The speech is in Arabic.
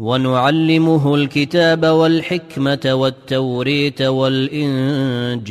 ونعلمه الكتاب والحكمة والتوريت والإنجيل.